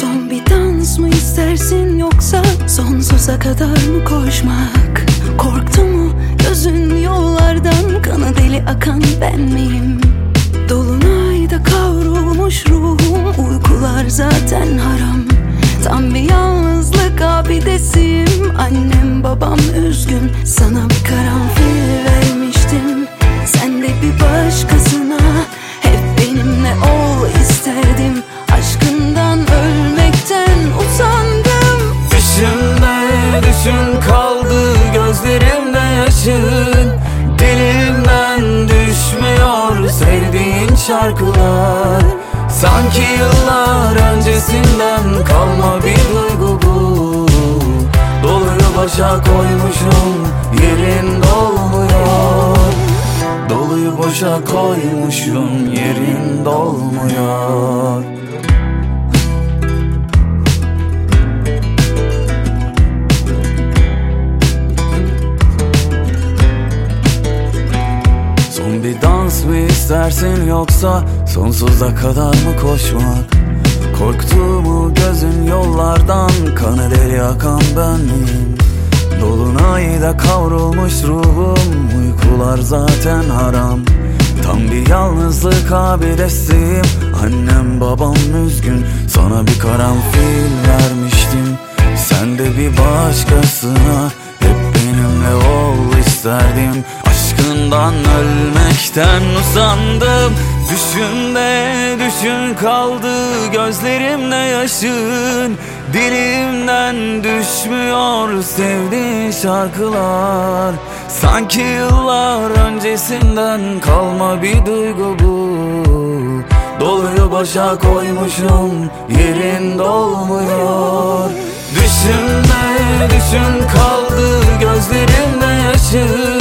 Son bir dans mı istersin yoksa Sonsuza kadar mı koşmak? Korktu mu gözün yollardan? Kana deli akan ben miyim? Düşün kaldı gözlerimde yaşın. Dilimden düşmüyor sevdiğin şarkılar. Sanki yıllar öncesinden kalma bir duygu bu. Doluyu başa koymuşum yerin dolmuyor. Doluyu boşa koymuşum yerin dolmuyor dans mı istersin yoksa sonsuza kadar mı koşmak? Korktu mu gözün yollardan kanı deli akan ben miyim? Dolunayda kavrulmuş ruhum uykular zaten haram. Tam bir yalnızlık abidesiyim. Annem babam üzgün. Sana bir karanfil vermiştim. Sen de bir başkasına hep benimle ol isterdim Aşkından ölmekten usandım. Düşümde düşün kaldı gözlerimde yaşın. Dilimden düşmüyor sevdiğin şarkılar. Sanki yıllar öncesinden kalma bir duygu bu. Doluyu başa koymuşum yerin dolmuyor. Düşümde düşün kaldı gözlerimde yaşın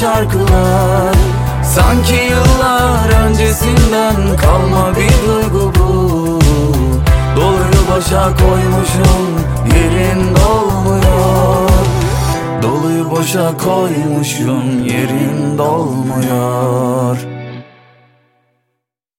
şarkılar. Sanki yıllar öncesinden kalma bir duygu bu. Doluyu başa koymuşum yerin dolmuyor. Doluyu boşa koymuşum yerin dolmuyor